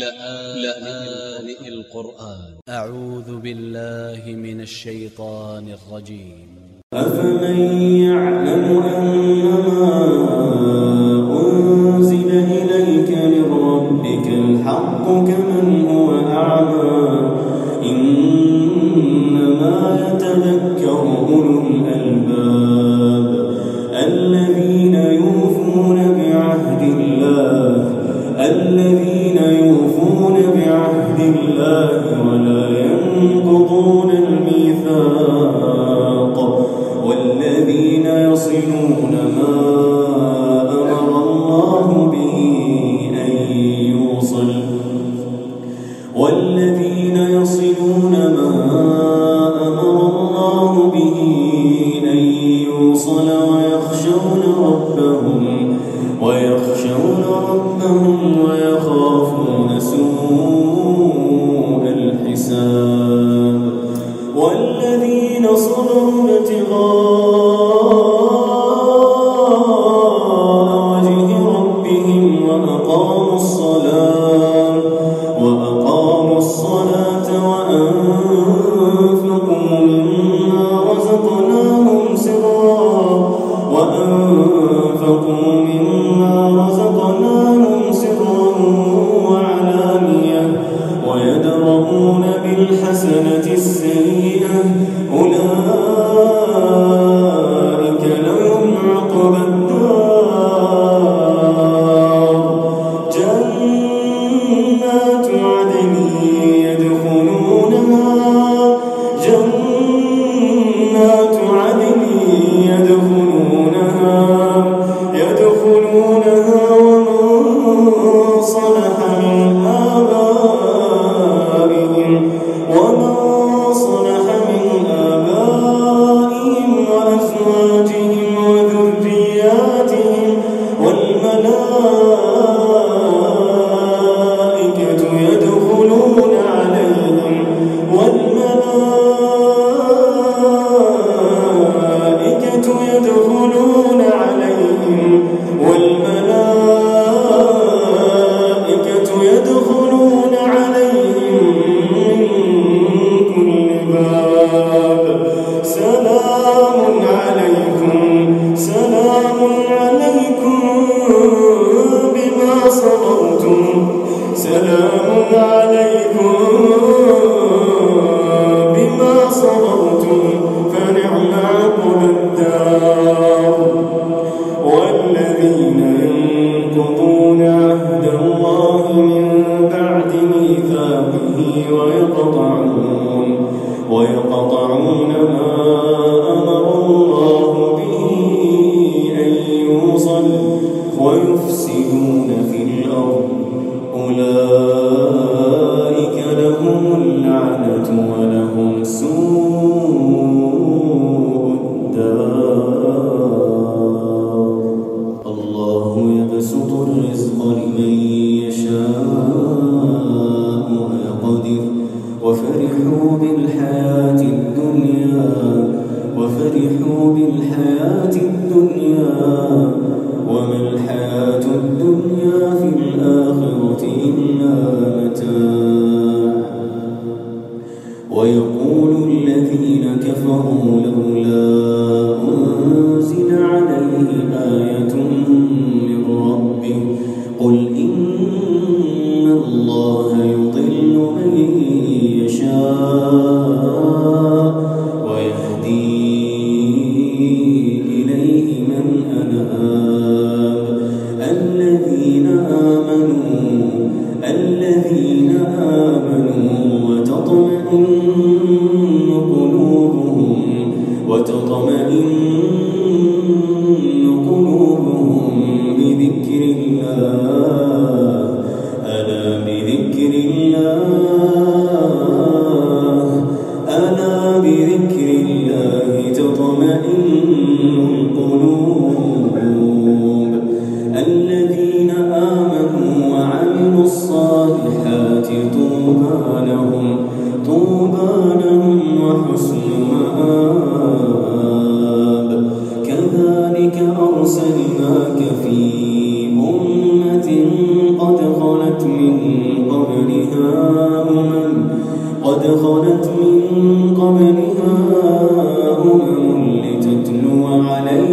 لآن القرآن. أ ع و ذ ب ا ل ل ه من ا ل ش ي ط ا ن ا ل ج ي م أفمن يعلم أنما أنزل إليك من ربك الحق كمن هو أعمى إنما يتذكر أولو الألباب. ولا ينقضون الميثاق والذين يصلون ما أمر الله به أن يوصل والذين يصلون ما أمر الله به أن يوصل ويخشون ربهم ويخشون ربهم ويخافون سوء والذين صبروا ابتغاء وجه ربهم وأقاموا الصلاة وأقاموا الصلاة وأنفقوا مما رزقناهم سرا وأنفقوا ويقطعون. ويقطعون ما أمر الله به أن يوصل. ويفسدون في الأرض أولئك وفرحوا بالحياة الدنيا وفرحوا بالحياة الدنيا. بذكر الله تطمئن القلوب.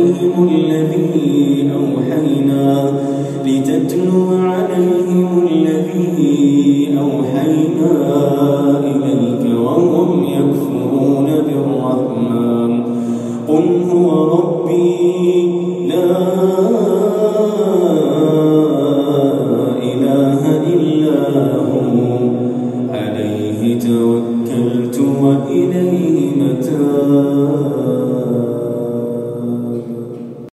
عليهم الذي أوحينا لتتلو عليهم الذي أوحينا إليك.